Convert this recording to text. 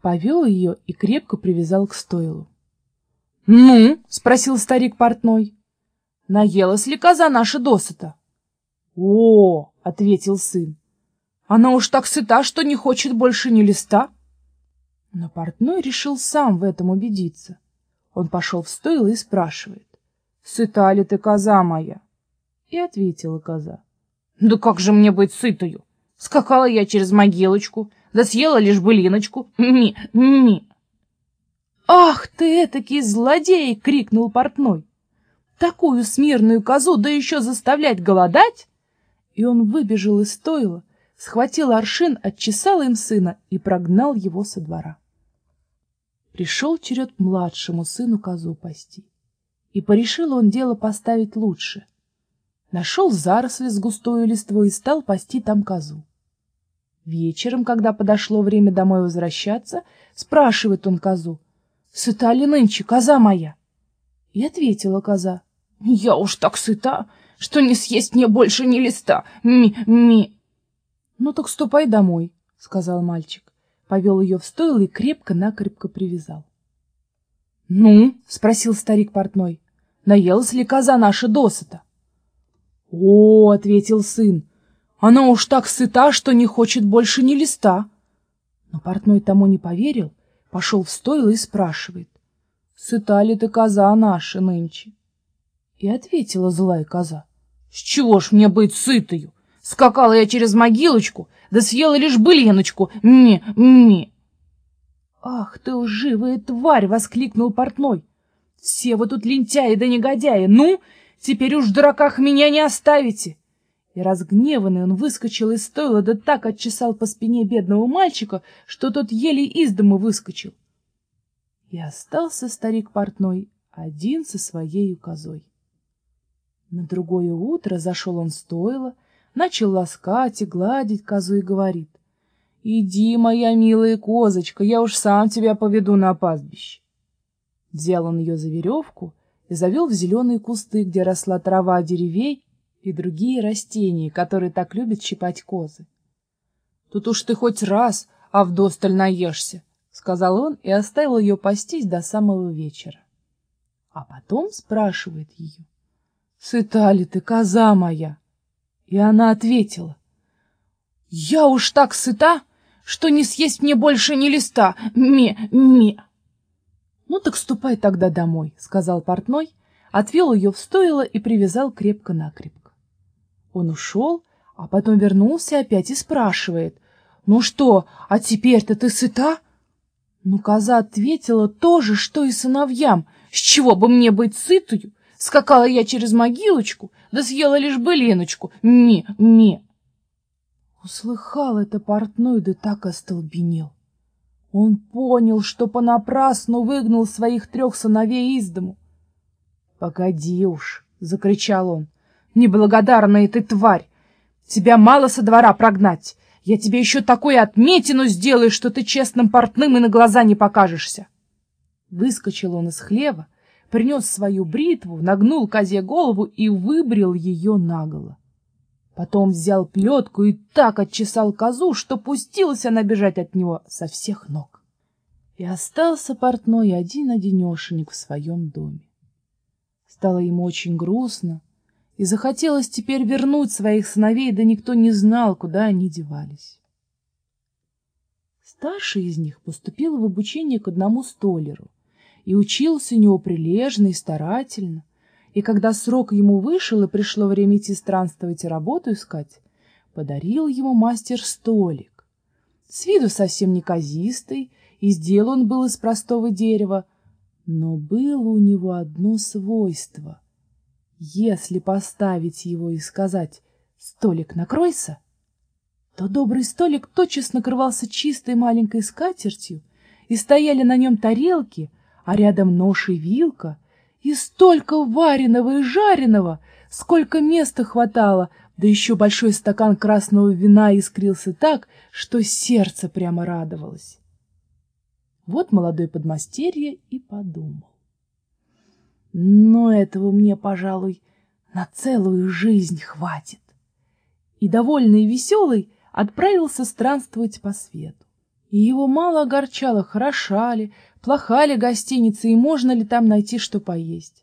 повел ее и крепко привязал к стойлу. — Ну? — спросил старик портной. — Наелась ли коза наша досыта? — О, — ответил сын, — она уж так сыта, что не хочет больше ни листа. Но портной решил сам в этом убедиться. Он пошел в стойло и спрашивает. — Сыта ли ты, коза моя? И ответила коза. — Да как же мне быть сытою? Скакала я через могилочку, да съела лишь былиночку. Ми, ми. «Ах ты, этакий злодей!» — крикнул портной. «Такую смирную козу, да еще заставлять голодать!» И он выбежал из стойла, схватил аршин, отчесал им сына и прогнал его со двора. Пришел черед младшему сыну козу пасти. И порешил он дело поставить лучше. Нашел заросли с густою листвой и стал пасти там козу. Вечером, когда подошло время домой возвращаться, спрашивает он козу, «Сыта ли нынче, коза моя?» И ответила коза, «Я уж так сыта, что не съесть мне больше ни листа, ми-ми». «Ну так ступай домой», — сказал мальчик, повел ее в стойло и крепко-накрепко привязал. «Ну?» — спросил старик портной. «Наелась ли коза наша досыта?» «О!» — ответил сын. «Она уж так сыта, что не хочет больше ни листа». Но портной тому не поверил, пошел в стойло и спрашивает. «Сыта ли ты, коза наша, нынче?» И ответила злая коза. «С чего ж мне быть сытою? Скакала я через могилочку, да съела лишь былиночку. Ми-ми!» «Ах ты лживая тварь!» — воскликнул портной. «Все вы тут лентяи да негодяи! Ну, теперь уж в дураках меня не оставите!» И разгневанный он выскочил из стойла, да так отчесал по спине бедного мальчика, что тот еле из дома выскочил. И остался старик портной один со своей козой. На другое утро зашел он в стойло, начал ласкать и гладить козу и говорит. Иди, моя милая козочка, я уж сам тебя поведу на пастбище. Взял он ее за веревку и завел в зеленые кусты, где росла трава деревей и другие растения, которые так любят щипать козы. Тут уж ты хоть раз, а вдосталь наешься, — сказал он и оставил ее пастись до самого вечера. А потом спрашивает ее, — Сыта ли ты, коза моя? И она ответила, — Я уж так сыта, что не съесть мне больше ни листа. Ме-ме. — Ну так ступай тогда домой, — сказал портной, отвел ее в стойло и привязал крепко-накрепко. Он ушел, а потом вернулся опять и спрашивает, — Ну что, а теперь-то ты сыта? Ну, коза ответила то же, что и сыновьям. С чего бы мне быть сытую? Скакала я через могилочку, да съела лишь былиночку. Ме-ме. Услыхал это портной, да так остолбенел. Он понял, что понапрасну выгнал своих трех сыновей из дому. — Погоди уж, — закричал он, — неблагодарная ты тварь! Тебя мало со двора прогнать. Я тебе еще такую отметину сделаю, что ты честным портным и на глаза не покажешься. Выскочил он из хлева, принес свою бритву, нагнул козе голову и выбрил ее наголо. Потом взял плетку и так отчесал козу, что пустилась она бежать от него со всех ног. И остался портной один-одинешенек в своем доме. Стало ему очень грустно, и захотелось теперь вернуть своих сыновей, да никто не знал, куда они девались. Старший из них поступил в обучение к одному столеру и учился у него прилежно и старательно. И когда срок ему вышел и пришло время идти странствовать и работу искать, подарил ему мастер столик. С виду совсем неказистый, и сделан был из простого дерева, но было у него одно свойство. Если поставить его и сказать «столик накройся», то добрый столик тотчас накрывался чистой маленькой скатертью, и стояли на нем тарелки, а рядом нож и вилка — и столько вареного и жареного, сколько места хватало, да еще большой стакан красного вина искрился так, что сердце прямо радовалось. Вот молодой подмастерье и подумал. Но этого мне, пожалуй, на целую жизнь хватит. И, довольный и веселый, отправился странствовать по свету. И его мало огорчало, хороша ли, плоха ли гостиница и можно ли там найти что поесть.